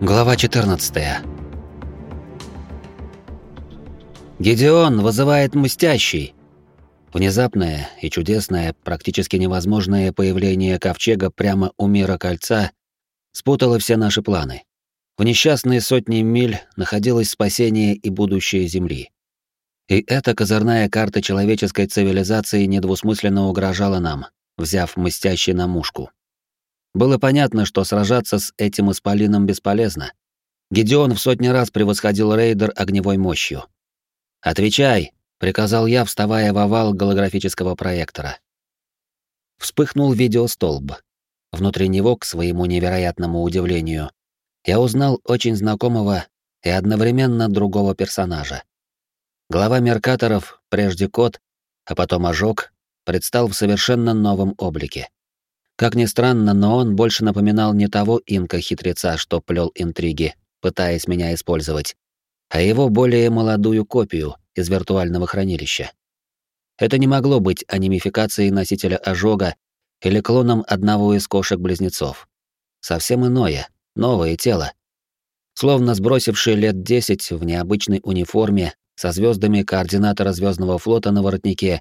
Глава 14. Гедеон вызывает мстящий. Внезапное и чудесное, практически невозможное появление ковчега прямо у мира кольца спутало все наши планы. В несчастные сотни миль находилось спасение и будущее Земли. И эта козырная карта человеческой цивилизации недвусмысленно угрожала нам, взяв мстящий на мушку. Было понятно, что сражаться с этим исполином бесполезно. Гедеон в сотни раз превосходил рейдер огневой мощью. «Отвечай!» — приказал я, вставая в овал голографического проектора. Вспыхнул видеостолб. Внутри него, к своему невероятному удивлению, я узнал очень знакомого и одновременно другого персонажа. Глава Меркаторов, прежде кот, а потом ожог, предстал в совершенно новом облике. Как ни странно, но он больше напоминал не того инка-хитреца, что плел интриги, пытаясь меня использовать, а его более молодую копию из виртуального хранилища. Это не могло быть анимификацией носителя ожога или клоном одного из кошек-близнецов. Совсем иное, новое тело. Словно сбросивший лет десять в необычной униформе со звездами координатора Звездного флота на воротнике,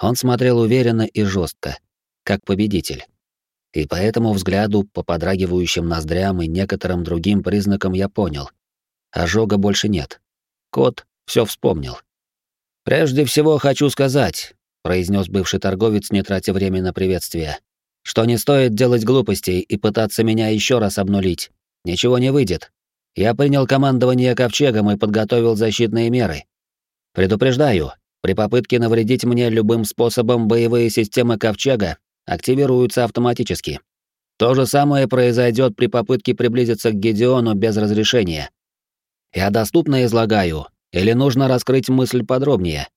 он смотрел уверенно и жестко, как победитель и по этому взгляду, по подрагивающим ноздрям и некоторым другим признакам я понял. Ожога больше нет. Кот все вспомнил. «Прежде всего хочу сказать», — произнес бывший торговец, не тратя время на приветствие, «что не стоит делать глупостей и пытаться меня еще раз обнулить. Ничего не выйдет. Я принял командование ковчегом и подготовил защитные меры. Предупреждаю, при попытке навредить мне любым способом боевые системы ковчега активируются автоматически. То же самое произойдет при попытке приблизиться к Гедеону без разрешения. Я доступно излагаю, или нужно раскрыть мысль подробнее?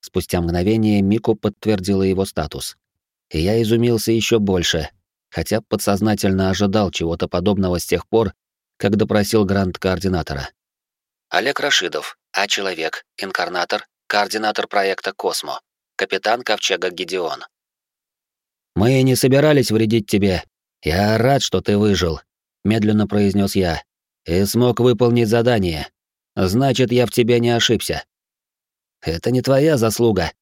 Спустя мгновение Мику подтвердила его статус. И я изумился еще больше, хотя подсознательно ожидал чего-то подобного с тех пор, как допросил грант-координатора. Олег Рашидов, А-человек, инкарнатор, координатор проекта «Космо», капитан Ковчега Гедеон. Мы не собирались вредить тебе. Я рад, что ты выжил, медленно произнес я, и смог выполнить задание. Значит, я в тебе не ошибся. Это не твоя заслуга.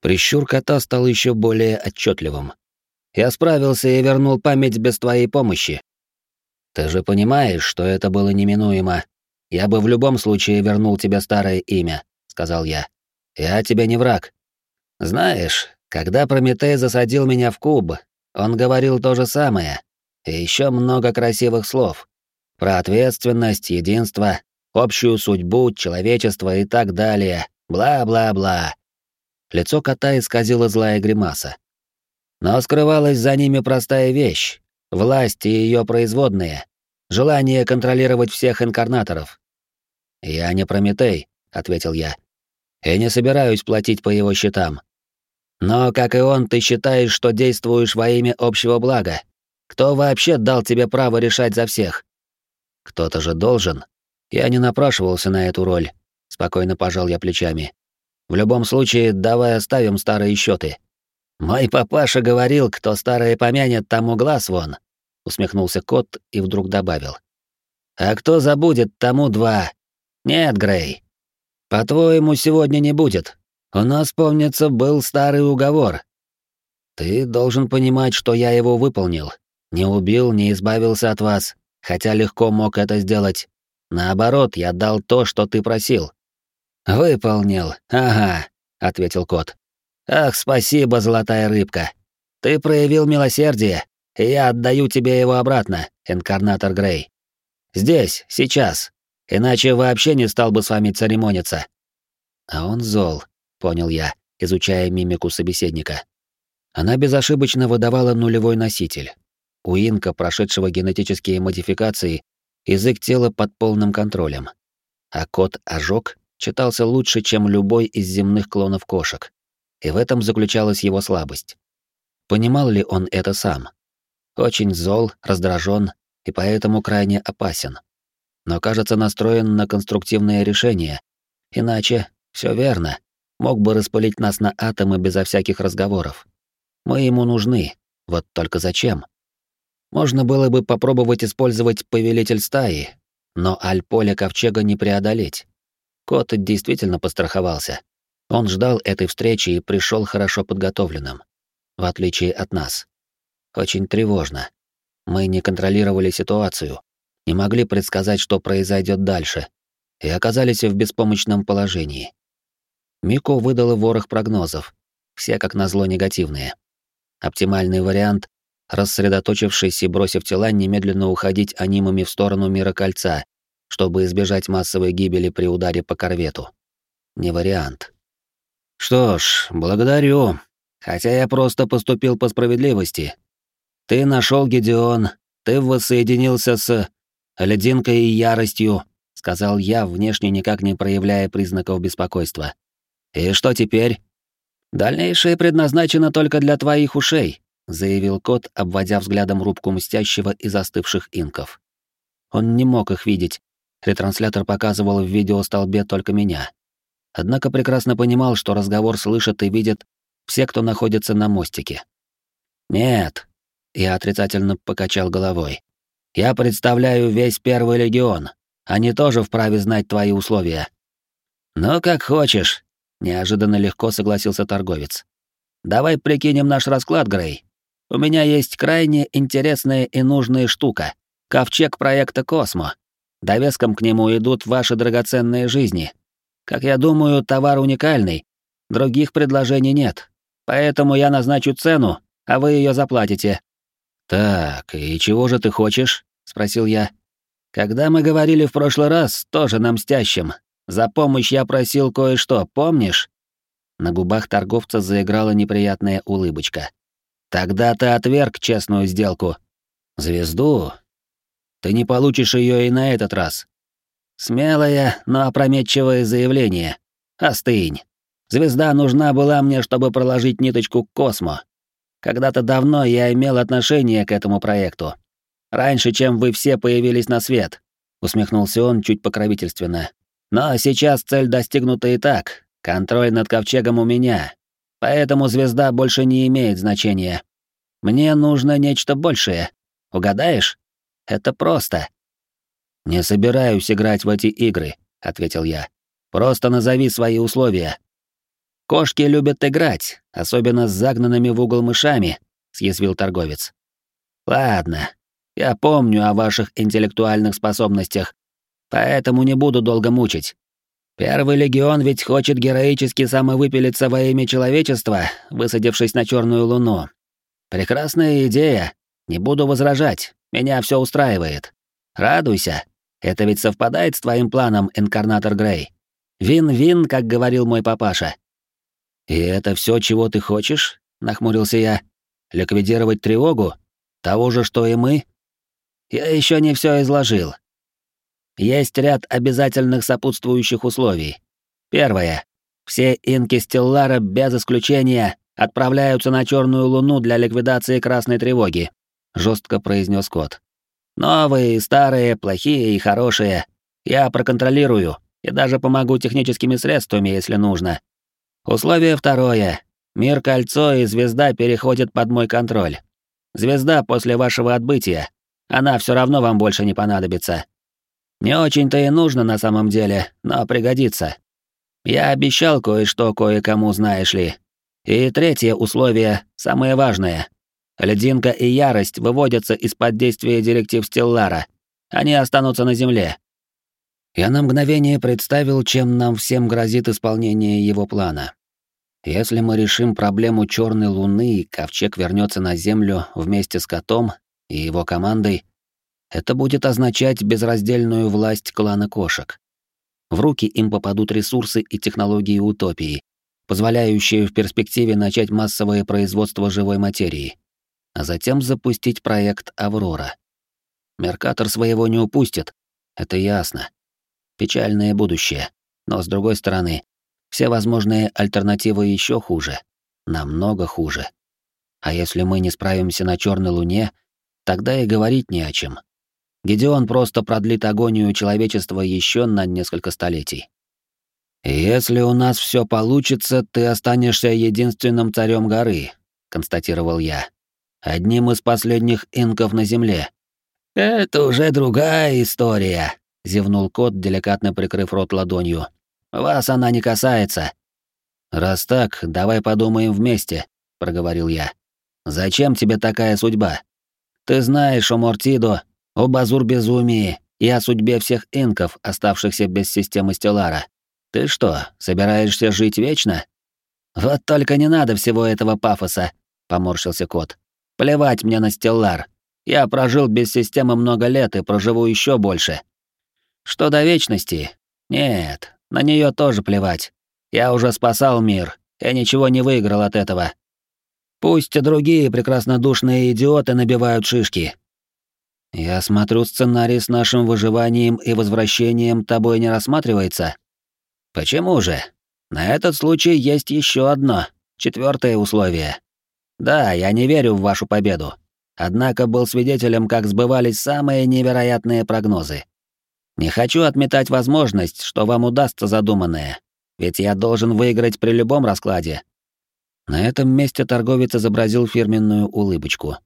Прищур кота стал еще более отчетливым. Я справился и вернул память без твоей помощи. Ты же понимаешь, что это было неминуемо. Я бы в любом случае вернул тебе старое имя, сказал я. Я тебе не враг. Знаешь, когда Прометей засадил меня в куб, он говорил то же самое. И еще много красивых слов. Про ответственность, единство, общую судьбу, человечество и так далее. Бла-бла-бла. Лицо кота исказило злая гримаса. Но скрывалась за ними простая вещь — власть и ее производные, желание контролировать всех инкарнаторов. «Я не Прометей», — ответил я, — «и не собираюсь платить по его счетам. Но, как и он, ты считаешь, что действуешь во имя общего блага. Кто вообще дал тебе право решать за всех? Кто-то же должен. Я не напрашивался на эту роль. Спокойно пожал я плечами. В любом случае, давай оставим старые счеты. Мой папаша говорил, кто старое помянет, тому глаз вон. Усмехнулся кот и вдруг добавил. А кто забудет, тому два. Нет, Грей. По-твоему, сегодня не будет. У нас, помнится, был старый уговор. Ты должен понимать, что я его выполнил. Не убил, не избавился от вас, хотя легко мог это сделать. Наоборот, я дал то, что ты просил. Выполнил. Ага, ответил кот. Ах, спасибо, золотая рыбка. Ты проявил милосердие, и я отдаю тебе его обратно, инкарнатор Грей. Здесь, сейчас. Иначе вообще не стал бы с вами церемониться. А он зол, понял я, изучая мимику собеседника. Она безошибочно выдавала нулевой носитель. У инка, прошедшего генетические модификации, язык тела под полным контролем. А код «Ожог» читался лучше, чем любой из земных клонов кошек. И в этом заключалась его слабость. Понимал ли он это сам? Очень зол, раздражен и поэтому крайне опасен. Но, кажется, настроен на конструктивное решение. Иначе все верно мог бы распылить нас на атомы безо всяких разговоров. Мы ему нужны, вот только зачем? Можно было бы попробовать использовать повелитель стаи, но аль-поле ковчега не преодолеть. Кот действительно постраховался. Он ждал этой встречи и пришел хорошо подготовленным, в отличие от нас. Очень тревожно. Мы не контролировали ситуацию, не могли предсказать, что произойдет дальше, и оказались в беспомощном положении. Мико выдала ворох прогнозов, все как назло негативные. Оптимальный вариант — рассредоточившись и бросив тела, немедленно уходить анимами в сторону мира кольца, чтобы избежать массовой гибели при ударе по корвету. Не вариант. Что ж, благодарю. Хотя я просто поступил по справедливости. Ты нашел Гедеон, ты воссоединился с лединкой и яростью, сказал я, внешне никак не проявляя признаков беспокойства. И что теперь? Дальнейшее предназначено только для твоих ушей, заявил кот, обводя взглядом рубку мстящего и застывших инков. Он не мог их видеть. Ретранслятор показывал в видеостолбе только меня. Однако прекрасно понимал, что разговор слышат и видят все, кто находится на мостике. «Нет», — я отрицательно покачал головой. «Я представляю весь Первый Легион. Они тоже вправе знать твои условия». «Ну, как хочешь», — неожиданно легко согласился торговец. «Давай прикинем наш расклад, Грей. У меня есть крайне интересная и нужная штука — ковчег проекта «Космо». Довеском к нему идут ваши драгоценные жизни, как я думаю, товар уникальный. Других предложений нет. Поэтому я назначу цену, а вы ее заплатите. Так, и чего же ты хочешь? спросил я. Когда мы говорили в прошлый раз, тоже на мстящем. За помощь я просил кое-что, помнишь? На губах торговца заиграла неприятная улыбочка. Тогда ты отверг честную сделку. Звезду? Ты не получишь ее и на этот раз. Смелое, но опрометчивое заявление. Остынь. Звезда нужна была мне, чтобы проложить ниточку к космо. Когда-то давно я имел отношение к этому проекту. Раньше, чем вы все появились на свет, усмехнулся он чуть покровительственно. Но сейчас цель достигнута и так. Контроль над ковчегом у меня. Поэтому звезда больше не имеет значения. Мне нужно нечто большее. Угадаешь? Это просто. «Не собираюсь играть в эти игры», — ответил я. «Просто назови свои условия». «Кошки любят играть, особенно с загнанными в угол мышами», — съязвил торговец. «Ладно, я помню о ваших интеллектуальных способностях, поэтому не буду долго мучить. Первый легион ведь хочет героически самовыпилиться во имя человечества, высадившись на черную луну. Прекрасная идея, не буду возражать, меня все устраивает. Радуйся, это ведь совпадает с твоим планом, инкарнатор Грей. Вин-вин, как говорил мой папаша. И это все, чего ты хочешь? нахмурился я. Ликвидировать тревогу? Того же, что и мы? Я еще не все изложил. Есть ряд обязательных сопутствующих условий. Первое. Все инки Стеллара без исключения отправляются на Черную Луну для ликвидации красной тревоги, жестко произнес кот. Новые, старые, плохие и хорошие. Я проконтролирую и даже помогу техническими средствами, если нужно. Условие второе. Мир Кольцо и Звезда переходят под мой контроль. Звезда после вашего отбытия. Она все равно вам больше не понадобится. Не очень-то и нужно на самом деле, но пригодится. Я обещал кое-что кое-кому, знаешь ли. И третье условие, самое важное. Лединка и ярость выводятся из-под действия директив Стеллара. Они останутся на земле. Я на мгновение представил, чем нам всем грозит исполнение его плана. Если мы решим проблему Черной Луны, Ковчег вернется на Землю вместе с котом и его командой, это будет означать безраздельную власть клана кошек. В руки им попадут ресурсы и технологии утопии, позволяющие в перспективе начать массовое производство живой материи а затем запустить проект «Аврора». Меркатор своего не упустит, это ясно. Печальное будущее, но с другой стороны, все возможные альтернативы еще хуже, намного хуже. А если мы не справимся на Черной Луне, тогда и говорить не о чем. Гедеон просто продлит агонию человечества еще на несколько столетий. «Если у нас все получится, ты останешься единственным царем горы», — констатировал я. одним из последних инков на Земле. «Это уже другая история», — зевнул кот, деликатно прикрыв рот ладонью. «Вас она не касается». «Раз так, давай подумаем вместе», — проговорил я. «Зачем тебе такая судьба? Ты знаешь о Мортидо, о Базур-безумии и о судьбе всех инков, оставшихся без системы Стеллара. Ты что, собираешься жить вечно?» «Вот только не надо всего этого пафоса», — поморщился кот. «Плевать мне на Стеллар. Я прожил без системы много лет и проживу еще больше. Что до вечности? Нет, на нее тоже плевать. Я уже спасал мир, я ничего не выиграл от этого. Пусть другие прекраснодушные идиоты набивают шишки. Я смотрю, сценарий с нашим выживанием и возвращением тобой не рассматривается. Почему же? На этот случай есть еще одно, четвертое условие. Да, я не верю в вашу победу. Однако был свидетелем, как сбывались самые невероятные прогнозы. Не хочу отметать возможность, что вам удастся задуманное, ведь я должен выиграть при любом раскладе. На этом месте торговец изобразил фирменную улыбочку.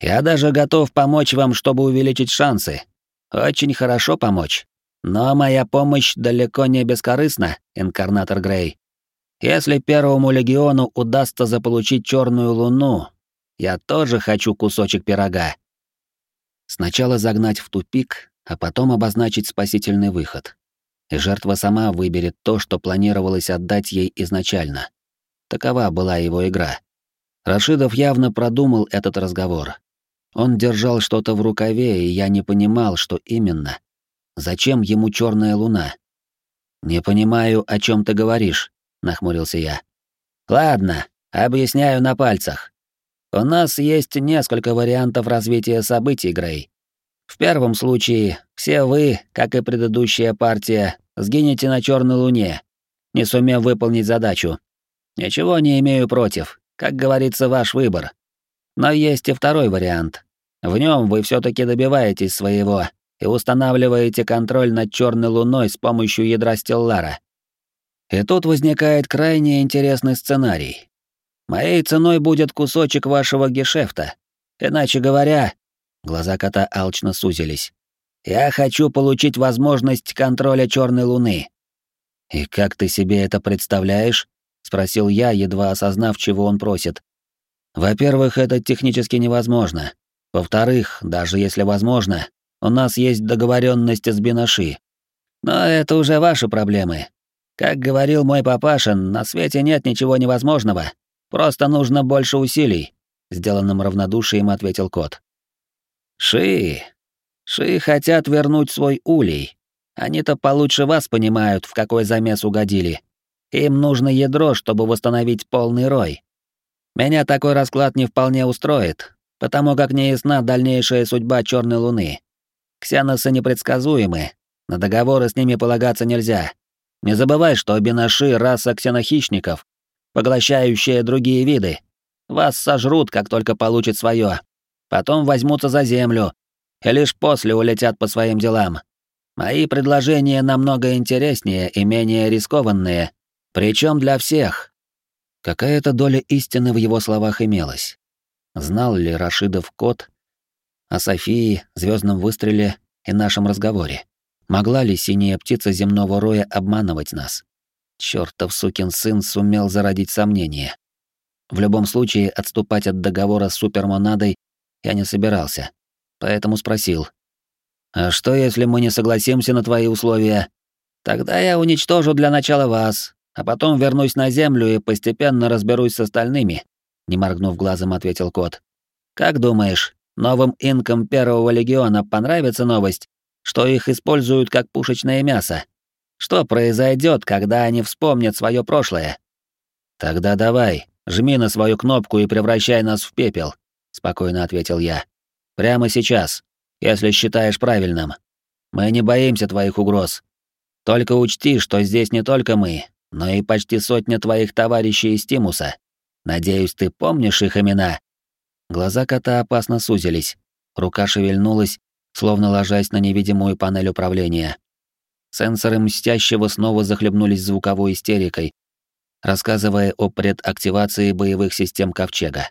Я даже готов помочь вам, чтобы увеличить шансы. Очень хорошо помочь. Но моя помощь далеко не бескорыстна, инкарнатор Грей. Если первому легиону удастся заполучить черную луну, я тоже хочу кусочек пирога. Сначала загнать в тупик, а потом обозначить спасительный выход. И жертва сама выберет то, что планировалось отдать ей изначально. Такова была его игра. Рашидов явно продумал этот разговор. Он держал что-то в рукаве, и я не понимал, что именно. Зачем ему черная луна? Не понимаю, о чем ты говоришь, нахмурился я. Ладно, объясняю на пальцах. У нас есть несколько вариантов развития событий, Грей. В первом случае все вы, как и предыдущая партия, сгинете на черной луне, не сумев выполнить задачу. Ничего не имею против, как говорится, ваш выбор. Но есть и второй вариант. В нем вы все таки добиваетесь своего и устанавливаете контроль над черной луной с помощью ядра Стеллара. И тут возникает крайне интересный сценарий. Моей ценой будет кусочек вашего гешефта. Иначе говоря, глаза кота алчно сузились. Я хочу получить возможность контроля черной луны. И как ты себе это представляешь? спросил я, едва осознав, чего он просит. Во-первых, это технически невозможно. Во-вторых, даже если возможно, у нас есть договоренность с Бинаши. Но это уже ваши проблемы. Как говорил мой папаша, на свете нет ничего невозможного. Просто нужно больше усилий, сделанным равнодушием ответил кот. Ши. Ши хотят вернуть свой улей. Они-то получше вас понимают, в какой замес угодили. Им нужно ядро, чтобы восстановить полный рой. Меня такой расклад не вполне устроит, потому как не ясна дальнейшая судьба Черной Луны. Ксеносы непредсказуемы, на договоры с ними полагаться нельзя. Не забывай, что бинаши — раса ксенохищников, поглощающая другие виды. Вас сожрут, как только получат свое. Потом возьмутся за землю, и лишь после улетят по своим делам. Мои предложения намного интереснее и менее рискованные, причем для всех. Какая-то доля истины в его словах имелась. Знал ли Рашидов кот, о Софии, звездном выстреле и нашем разговоре. Могла ли синяя птица земного роя обманывать нас? Чёртов сукин сын сумел зародить сомнения. В любом случае, отступать от договора с супермонадой я не собирался, поэтому спросил. «А что, если мы не согласимся на твои условия? Тогда я уничтожу для начала вас, а потом вернусь на Землю и постепенно разберусь с остальными», — не моргнув глазом, ответил кот. «Как думаешь, Новым инкам Первого легиона понравится новость, что их используют как пушечное мясо. Что произойдет, когда они вспомнят свое прошлое? Тогда давай, жми на свою кнопку и превращай нас в пепел, спокойно ответил я. Прямо сейчас, если считаешь правильным. Мы не боимся твоих угроз. Только учти, что здесь не только мы, но и почти сотня твоих товарищей из Тимуса. Надеюсь, ты помнишь их имена. Глаза кота опасно сузились. Рука шевельнулась, словно ложась на невидимую панель управления. Сенсоры мстящего снова захлебнулись звуковой истерикой, рассказывая о предактивации боевых систем Ковчега.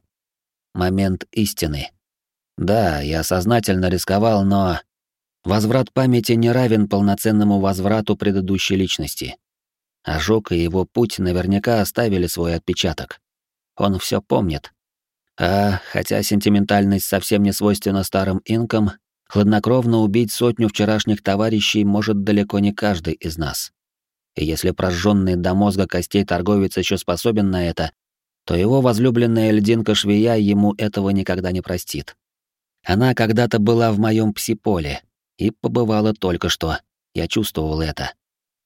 Момент истины. Да, я сознательно рисковал, но... Возврат памяти не равен полноценному возврату предыдущей личности. Ожог и его путь наверняка оставили свой отпечаток. Он все помнит. А, хотя сентиментальность совсем не свойственна старым инкам, хладнокровно убить сотню вчерашних товарищей может далеко не каждый из нас. И если прожженный до мозга костей торговец еще способен на это, то его возлюбленная льдинка-швея ему этого никогда не простит. Она когда-то была в моем псиполе и побывала только что. Я чувствовал это.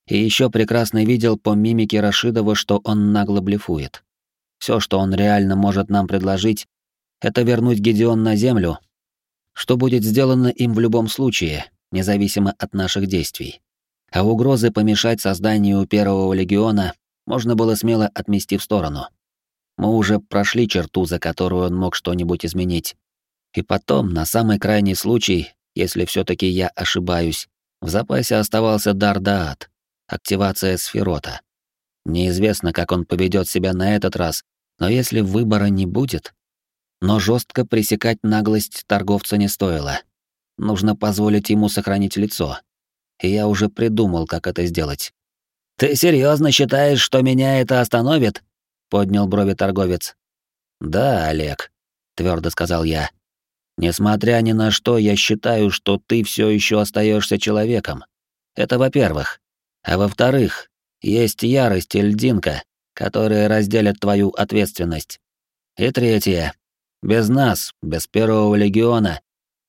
И еще прекрасно видел по мимике Рашидова, что он нагло блефует. Все, что он реально может нам предложить, это вернуть Гедеон на землю, что будет сделано им в любом случае, независимо от наших действий. А угрозы помешать созданию Первого Легиона можно было смело отмести в сторону. Мы уже прошли черту, за которую он мог что-нибудь изменить. И потом, на самый крайний случай, если все таки я ошибаюсь, в запасе оставался дар Даат, активация сферота. Неизвестно, как он поведет себя на этот раз, но если выбора не будет... Но жестко пресекать наглость торговца не стоило. Нужно позволить ему сохранить лицо. И я уже придумал, как это сделать. «Ты серьезно считаешь, что меня это остановит?» поднял брови торговец. Да, Олег, твердо сказал я. Несмотря ни на что, я считаю, что ты все еще остаешься человеком. Это во-первых. А во-вторых, есть ярость и льдинка, которые разделят твою ответственность. И третье. Без нас, без первого легиона,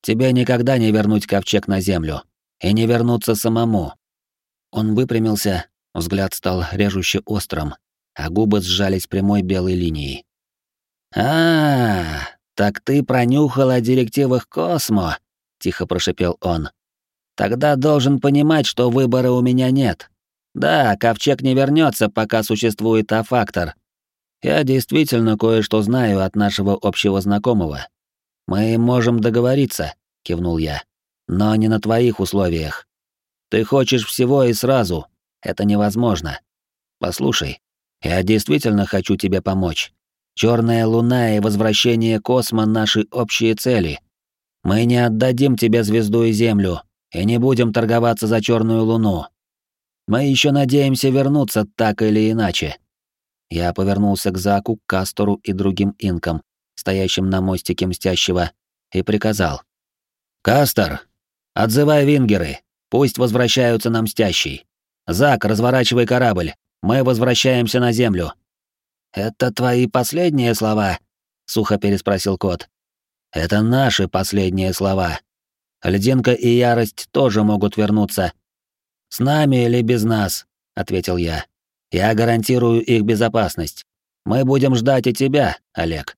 тебе никогда не вернуть ковчег на землю. И не вернуться самому. Он выпрямился, взгляд стал режуще острым, а губы сжались прямой белой линией. «А, так ты пронюхал о директивах Космо?» — тихо прошипел он. «Тогда должен понимать, что выбора у меня нет. Да, ковчег не вернется, пока существует А-фактор. Я действительно кое-что знаю от нашего общего знакомого. Мы можем договориться», — кивнул я. «Но не на твоих условиях. Ты хочешь всего и сразу. Это невозможно. Послушай, я действительно хочу тебе помочь. Черная луна и возвращение космо — наши общие цели. Мы не отдадим тебе звезду и землю, и не будем торговаться за черную луну. Мы еще надеемся вернуться так или иначе. Я повернулся к Заку, Кастору и другим инкам, стоящим на мостике Мстящего, и приказал. «Кастор, отзывай вингеры, пусть возвращаются на Мстящий. Зак, разворачивай корабль, мы возвращаемся на Землю». «Это твои последние слова?» — сухо переспросил кот. «Это наши последние слова. Льдинка и Ярость тоже могут вернуться. С нами или без нас?» — ответил я. «Я гарантирую их безопасность. Мы будем ждать и тебя, Олег».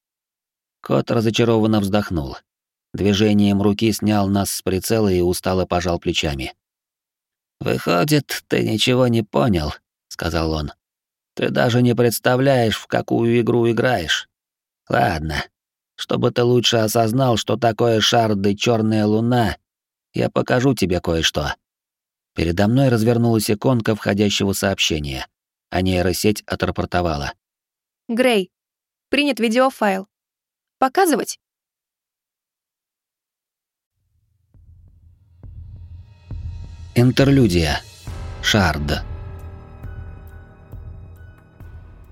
Кот разочарованно вздохнул. Движением руки снял нас с прицела и устало пожал плечами. «Выходит, ты ничего не понял», сказал он. Ты даже не представляешь, в какую игру играешь. Ладно, чтобы ты лучше осознал, что такое шарды черная луна, я покажу тебе кое-что. Передо мной развернулась иконка входящего сообщения, а нейросеть отрапортовала. Грей, принят видеофайл. Показывать? Интерлюдия. Шард.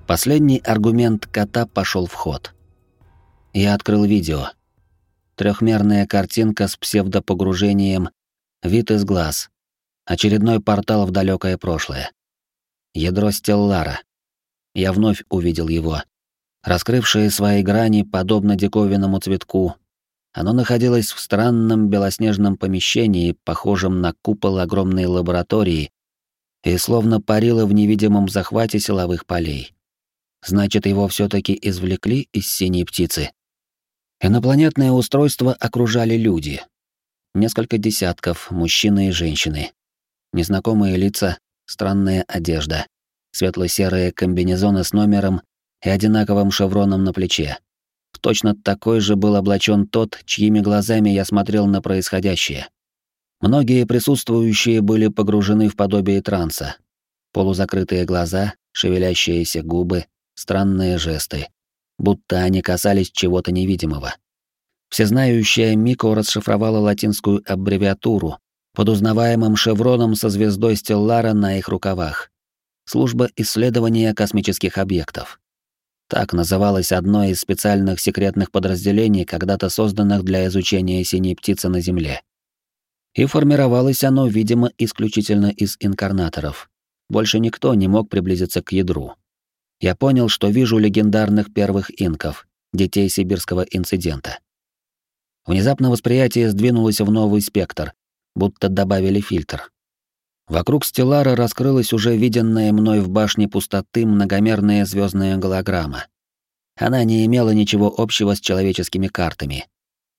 Последний аргумент кота пошел в ход. Я открыл видео. Трехмерная картинка с псевдопогружением, вид из глаз. Очередной портал в далекое прошлое. Ядро Стеллара. Я вновь увидел его. Раскрывшее свои грани, подобно диковинному цветку, оно находилось в странном белоснежном помещении, похожем на купол огромной лаборатории, и словно парило в невидимом захвате силовых полей. Значит, его все таки извлекли из синей птицы. Инопланетное устройство окружали люди. Несколько десятков, мужчины и женщины. Незнакомые лица, странная одежда, светло-серые комбинезоны с номером и одинаковым шевроном на плече. Точно такой же был облачен тот, чьими глазами я смотрел на происходящее. Многие присутствующие были погружены в подобие транса. Полузакрытые глаза, шевелящиеся губы, странные жесты. Будто они касались чего-то невидимого. Всезнающая Мико расшифровала латинскую аббревиатуру под узнаваемым шевроном со звездой Стеллара на их рукавах. Служба исследования космических объектов. Так называлось одно из специальных секретных подразделений, когда-то созданных для изучения синей птицы на Земле. И формировалось оно, видимо, исключительно из инкарнаторов. Больше никто не мог приблизиться к ядру. Я понял, что вижу легендарных первых инков, детей сибирского инцидента. Внезапно восприятие сдвинулось в новый спектр, будто добавили фильтр. Вокруг Стеллара раскрылась уже виденная мной в башне пустоты многомерная звездная голограмма. Она не имела ничего общего с человеческими картами.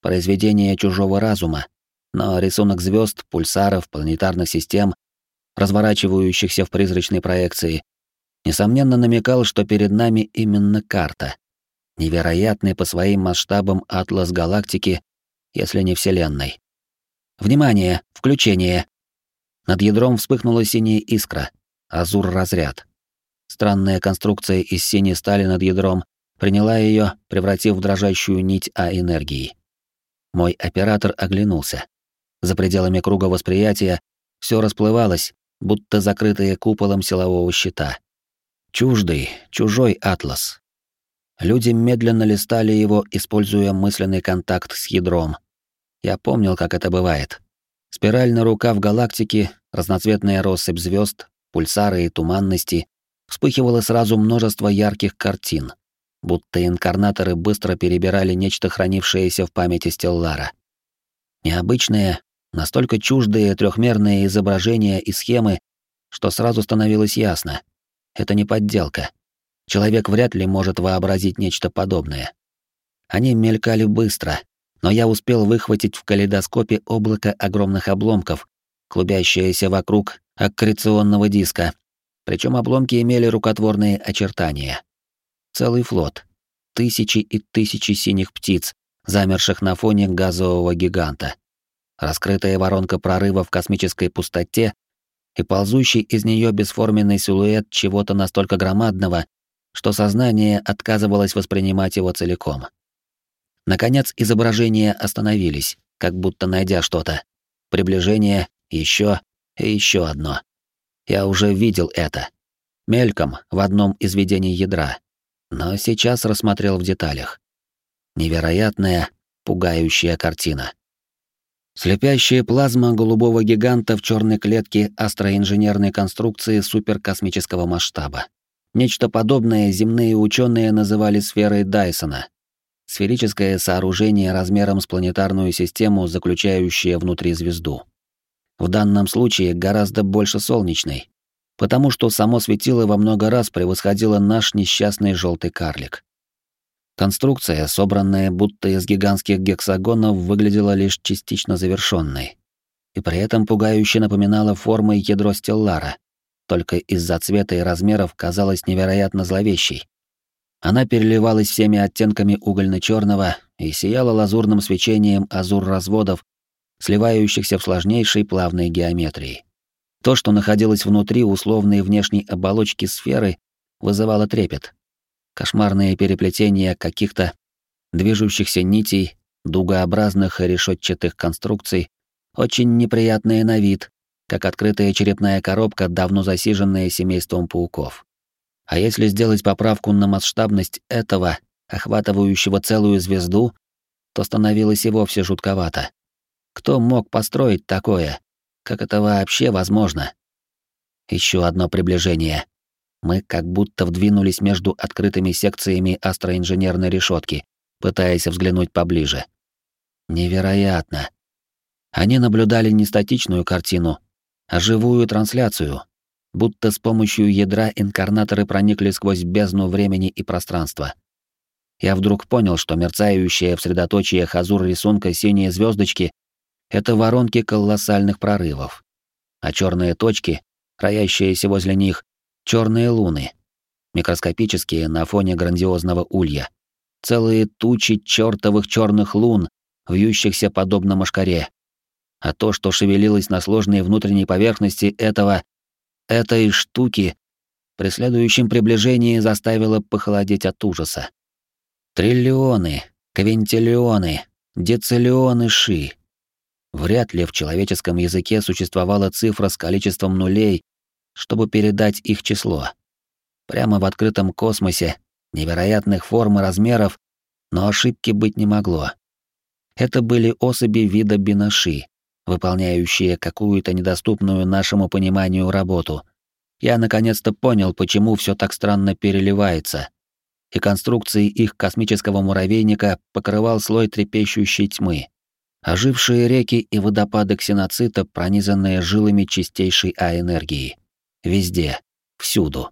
Произведение чужого разума, но рисунок звезд, пульсаров, планетарных систем, разворачивающихся в призрачной проекции, несомненно намекал, что перед нами именно карта. Невероятный по своим масштабам атлас галактики, если не Вселенной. Внимание! Включение! Над ядром вспыхнула синяя искра, азур-разряд. Странная конструкция из синей стали над ядром приняла ее, превратив в дрожащую нить А-энергии. Мой оператор оглянулся. За пределами круга восприятия все расплывалось, будто закрытое куполом силового щита. Чуждый, чужой атлас. Люди медленно листали его, используя мысленный контакт с ядром. Я помнил, как это бывает. Спиральный рукав галактики, разноцветная россыпь звезд, пульсары и туманности, вспыхивало сразу множество ярких картин, будто инкарнаторы быстро перебирали нечто хранившееся в памяти Стеллара. Необычные, настолько чуждые трехмерные изображения и схемы, что сразу становилось ясно. Это не подделка. Человек вряд ли может вообразить нечто подобное. Они мелькали быстро, но я успел выхватить в калейдоскопе облако огромных обломков, клубящееся вокруг аккреционного диска. Причем обломки имели рукотворные очертания. Целый флот. Тысячи и тысячи синих птиц, замерших на фоне газового гиганта. Раскрытая воронка прорыва в космической пустоте и ползущий из нее бесформенный силуэт чего-то настолько громадного, что сознание отказывалось воспринимать его целиком. Наконец изображения остановились, как будто найдя что-то. Приближение, еще и еще одно. Я уже видел это. Мельком в одном из видений ядра. Но сейчас рассмотрел в деталях. Невероятная, пугающая картина. Слепящая плазма голубого гиганта в черной клетке астроинженерной конструкции суперкосмического масштаба. Нечто подобное земные ученые называли сферой Дайсона, Сферическое сооружение размером с планетарную систему, заключающее внутри звезду. В данном случае гораздо больше солнечной, потому что само светило во много раз превосходило наш несчастный желтый карлик. Конструкция, собранная будто из гигантских гексагонов, выглядела лишь частично завершенной. И при этом пугающе напоминала формы ядро Стеллара, только из-за цвета и размеров казалась невероятно зловещей. Она переливалась всеми оттенками угольно-черного и сияла лазурным свечением азур-разводов, сливающихся в сложнейшей плавной геометрии. То, что находилось внутри условной внешней оболочки сферы, вызывало трепет. Кошмарные переплетения каких-то движущихся нитей, дугообразных и решетчатых конструкций, очень неприятные на вид, как открытая черепная коробка, давно засиженная семейством пауков. А если сделать поправку на масштабность этого, охватывающего целую звезду, то становилось и вовсе жутковато. Кто мог построить такое? Как это вообще возможно? Еще одно приближение. Мы как будто вдвинулись между открытыми секциями астроинженерной решетки, пытаясь взглянуть поближе. Невероятно. Они наблюдали не статичную картину, а живую трансляцию, будто с помощью ядра инкарнаторы проникли сквозь бездну времени и пространства. Я вдруг понял, что мерцающая в средоточиях азур рисунка синие звездочки — это воронки колоссальных прорывов. А черные точки, роящиеся возле них, черные луны, микроскопические на фоне грандиозного улья. Целые тучи чертовых черных лун, вьющихся подобно мошкаре. А то, что шевелилось на сложной внутренней поверхности этого этой штуки при следующем приближении заставило похолодеть от ужаса. Триллионы, квинтиллионы, дециллионы ши. Вряд ли в человеческом языке существовала цифра с количеством нулей, чтобы передать их число. Прямо в открытом космосе, невероятных форм и размеров, но ошибки быть не могло. Это были особи вида бинаши, выполняющие какую-то недоступную нашему пониманию работу. Я наконец-то понял, почему все так странно переливается. И конструкции их космического муравейника покрывал слой трепещущей тьмы. Ожившие реки и водопады ксеноцита, пронизанные жилами чистейшей А-энергии. Везде, всюду.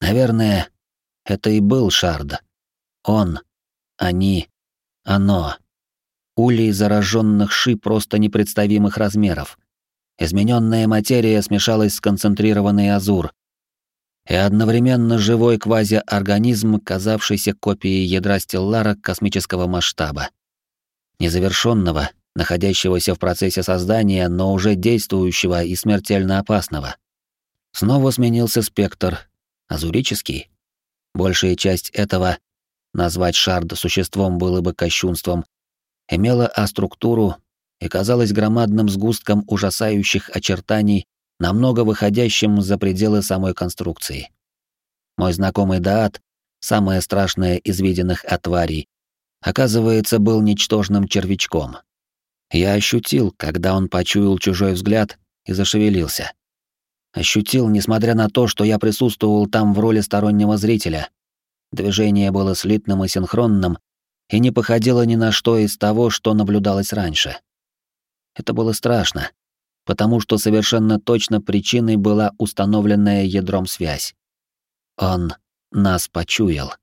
Наверное, это и был Шард. Он, они, оно. Улей зараженных ши просто непредставимых размеров. Измененная материя смешалась с концентрированной азур. И одновременно живой квазиорганизм, казавшийся копией ядра Стеллара космического масштаба. Незавершенного, находящегося в процессе создания, но уже действующего и смертельно опасного. Снова сменился спектр, азурический. Большая часть этого, назвать шард существом было бы кощунством, имела А-структуру и казалась громадным сгустком ужасающих очертаний, намного выходящим за пределы самой конструкции. Мой знакомый Даат, самое страшное из виденных отварей, оказывается, был ничтожным червячком. Я ощутил, когда он почуял чужой взгляд и зашевелился. Ощутил, несмотря на то, что я присутствовал там в роли стороннего зрителя. Движение было слитным и синхронным, и не походило ни на что из того, что наблюдалось раньше. Это было страшно, потому что совершенно точно причиной была установленная ядром связь. Он нас почуял.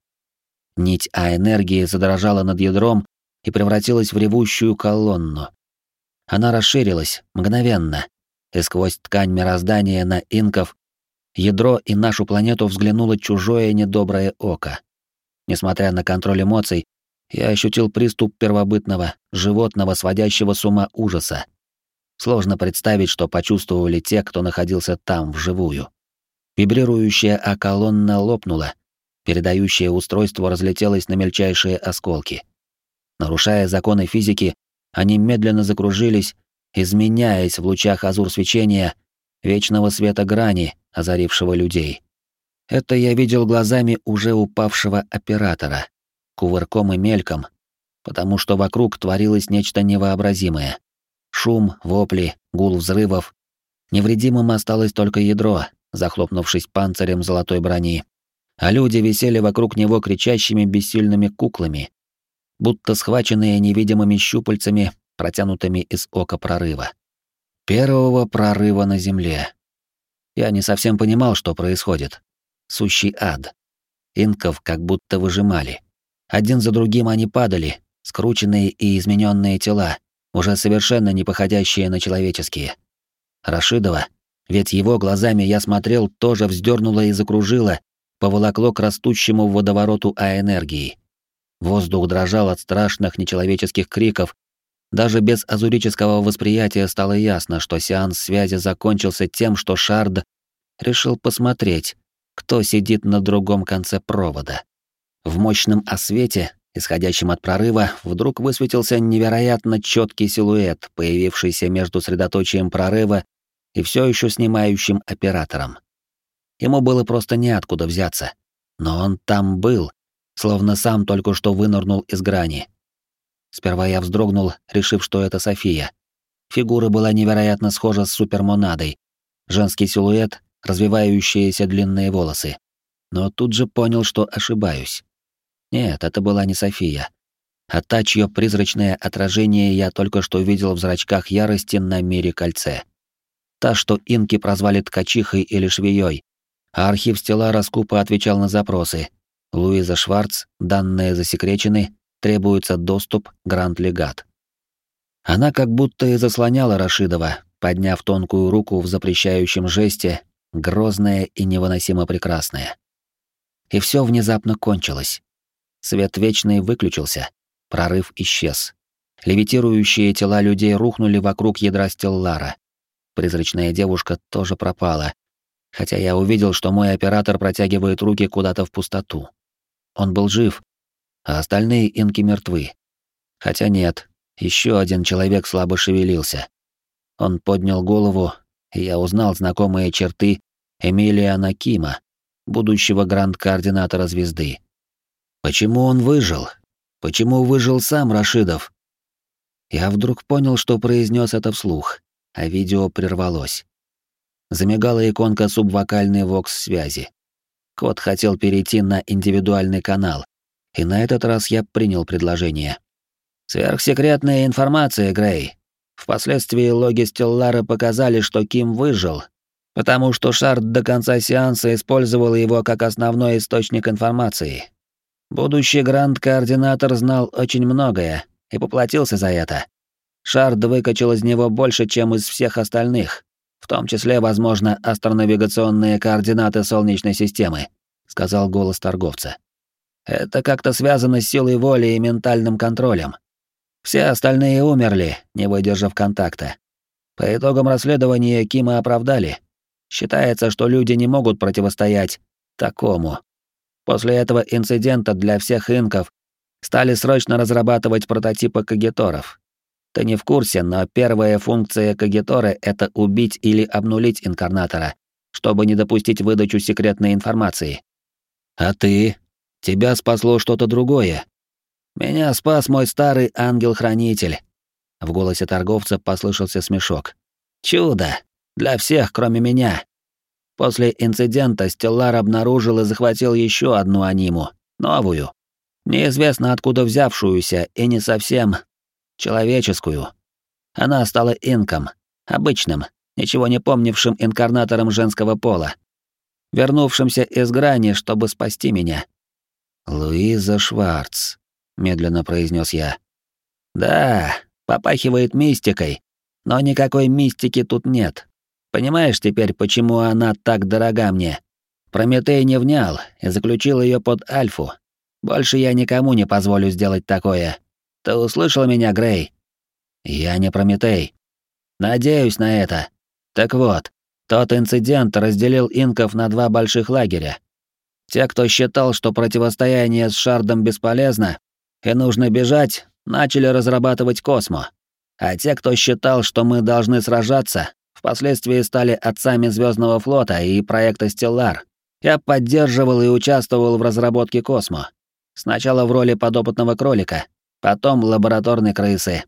Нить А-энергии задрожала над ядром и превратилась в ревущую колонну. Она расширилась мгновенно, и сквозь ткань мироздания на инков ядро и нашу планету взглянуло чужое недоброе око. Несмотря на контроль эмоций, я ощутил приступ первобытного, животного, сводящего с ума ужаса. Сложно представить, что почувствовали те, кто находился там вживую. Вибрирующая А-колонна лопнула, передающее устройство разлетелось на мельчайшие осколки. Нарушая законы физики, они медленно закружились, изменяясь в лучах азур свечения вечного света грани, озарившего людей. Это я видел глазами уже упавшего оператора, кувырком и мельком, потому что вокруг творилось нечто невообразимое. Шум, вопли, гул взрывов. Невредимым осталось только ядро, захлопнувшись панцирем золотой брони. А люди висели вокруг него кричащими бессильными куклами, будто схваченные невидимыми щупальцами, протянутыми из ока прорыва. Первого прорыва на земле. Я не совсем понимал, что происходит. Сущий ад. Инков как будто выжимали. Один за другим они падали, скрученные и измененные тела, уже совершенно не походящие на человеческие. Рашидова, ведь его глазами я смотрел, тоже вздернула и закружила, поволокло к растущему водовороту А-энергии. Воздух дрожал от страшных нечеловеческих криков. Даже без азурического восприятия стало ясно, что сеанс связи закончился тем, что Шард решил посмотреть, кто сидит на другом конце провода. В мощном освете, исходящем от прорыва, вдруг высветился невероятно четкий силуэт, появившийся между средоточием прорыва и все еще снимающим оператором. Ему было просто неоткуда взяться. Но он там был, словно сам только что вынырнул из грани. Сперва я вздрогнул, решив, что это София. Фигура была невероятно схожа с супермонадой. Женский силуэт, развивающиеся длинные волосы. Но тут же понял, что ошибаюсь. Нет, это была не София. А та, чье призрачное отражение я только что видел в зрачках ярости на мире кольце. Та, что инки прозвали ткачихой или швеей. А архив Стеллара скупо отвечал на запросы. Луиза Шварц, данные засекречены, требуется доступ, гранд-легат. Она как будто и заслоняла Рашидова, подняв тонкую руку в запрещающем жесте, грозная и невыносимо прекрасная. И все внезапно кончилось. Свет вечный выключился, прорыв исчез. Левитирующие тела людей рухнули вокруг ядра Стеллара. Призрачная девушка тоже пропала, хотя я увидел, что мой оператор протягивает руки куда-то в пустоту. Он был жив, а остальные инки мертвы. Хотя нет, еще один человек слабо шевелился. Он поднял голову, и я узнал знакомые черты Эмилия Накима, будущего гранд-координатора звезды. Почему он выжил? Почему выжил сам Рашидов? Я вдруг понял, что произнес это вслух, а видео прервалось. Замигала иконка субвокальной вокс-связи. Кот хотел перейти на индивидуальный канал, и на этот раз я принял предложение. «Сверхсекретная информация, Грей. Впоследствии логи Стеллара показали, что Ким выжил, потому что Шард до конца сеанса использовал его как основной источник информации. Будущий гранд-координатор знал очень многое и поплатился за это. Шард выкачал из него больше, чем из всех остальных, в том числе, возможно, астронавигационные координаты Солнечной системы, сказал голос торговца. Это как-то связано с силой воли и ментальным контролем. Все остальные умерли, не выдержав контакта. По итогам расследования Кима оправдали. Считается, что люди не могут противостоять такому. После этого инцидента для всех инков стали срочно разрабатывать прототипы кагиторов. Ты не в курсе, но первая функция кагитора — это убить или обнулить инкарнатора, чтобы не допустить выдачу секретной информации. А ты? Тебя спасло что-то другое. Меня спас мой старый ангел-хранитель. В голосе торговца послышался смешок. Чудо! Для всех, кроме меня. После инцидента Стеллар обнаружил и захватил еще одну аниму, новую. Неизвестно откуда взявшуюся и не совсем человеческую. Она стала инком, обычным, ничего не помнившим инкарнатором женского пола, вернувшимся из грани, чтобы спасти меня. «Луиза Шварц», — медленно произнес я. «Да, попахивает мистикой, но никакой мистики тут нет. Понимаешь теперь, почему она так дорога мне? Прометей не внял и заключил ее под Альфу. Больше я никому не позволю сделать такое. Ты услышал меня, Грей? Я не Прометей. Надеюсь на это. Так вот, тот инцидент разделил инков на два больших лагеря. Те, кто считал, что противостояние с Шардом бесполезно и нужно бежать, начали разрабатывать Космо. А те, кто считал, что мы должны сражаться, впоследствии стали отцами Звездного флота и проекта Стеллар. Я поддерживал и участвовал в разработке Космо. Сначала в роли подопытного кролика, потом лабораторной крысы.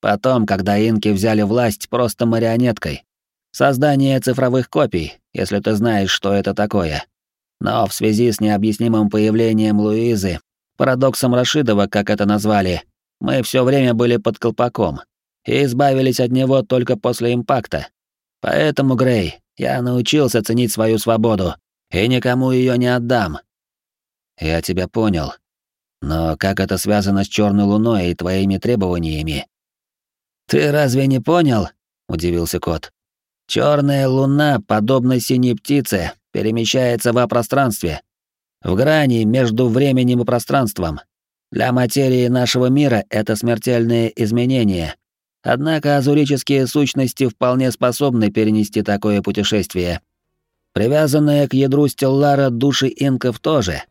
Потом, когда инки взяли власть просто марионеткой. Создание цифровых копий, если ты знаешь, что это такое. Но в связи с необъяснимым появлением Луизы, парадоксом Рашидова, как это назвали, мы все время были под колпаком и избавились от него только после импакта. Поэтому, Грей, я научился ценить свою свободу и никому ее не отдам. Я тебя понял. Но как это связано с черной луной и твоими требованиями? Ты разве не понял? удивился кот. Черная луна, подобно синей птице, перемещается во пространстве, в грани между временем и пространством. Для материи нашего мира это смертельные изменения. Однако азурические сущности вполне способны перенести такое путешествие. Привязанные к ядру Стеллара души инков тоже.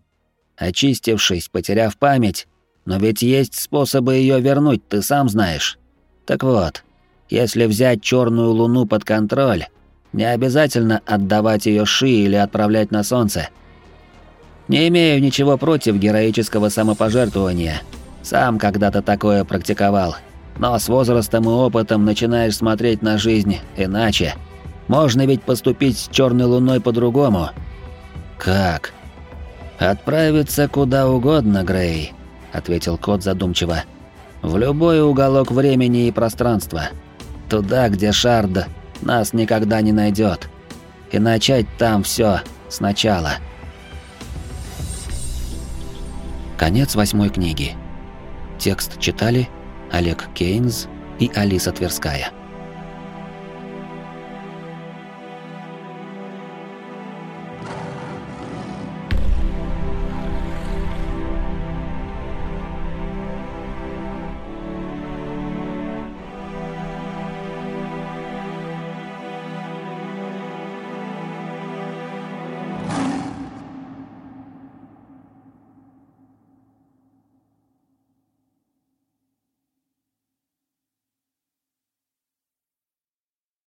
Очистившись, потеряв память, но ведь есть способы ее вернуть, ты сам знаешь. Так вот, если взять черную луну под контроль, не обязательно отдавать ее Ши или отправлять на солнце. Не имею ничего против героического самопожертвования. Сам когда-то такое практиковал. Но с возрастом и опытом начинаешь смотреть на жизнь иначе. Можно ведь поступить с черной луной по-другому. Как? Отправиться куда угодно, Грей, ответил кот задумчиво. В любой уголок времени и пространства. Туда, где Шард нас никогда не найдет. И начать там все сначала. Конец восьмой книги. Текст читали Олег Кейнс и Алиса Тверская.